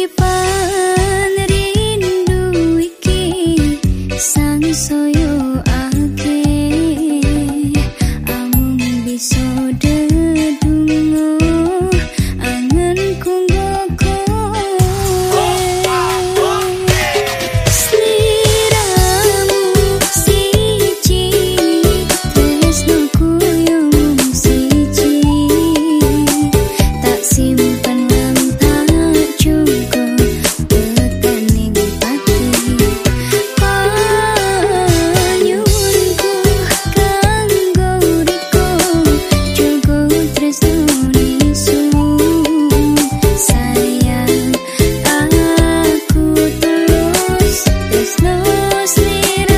Pipa rindu iki sang soyo Mostly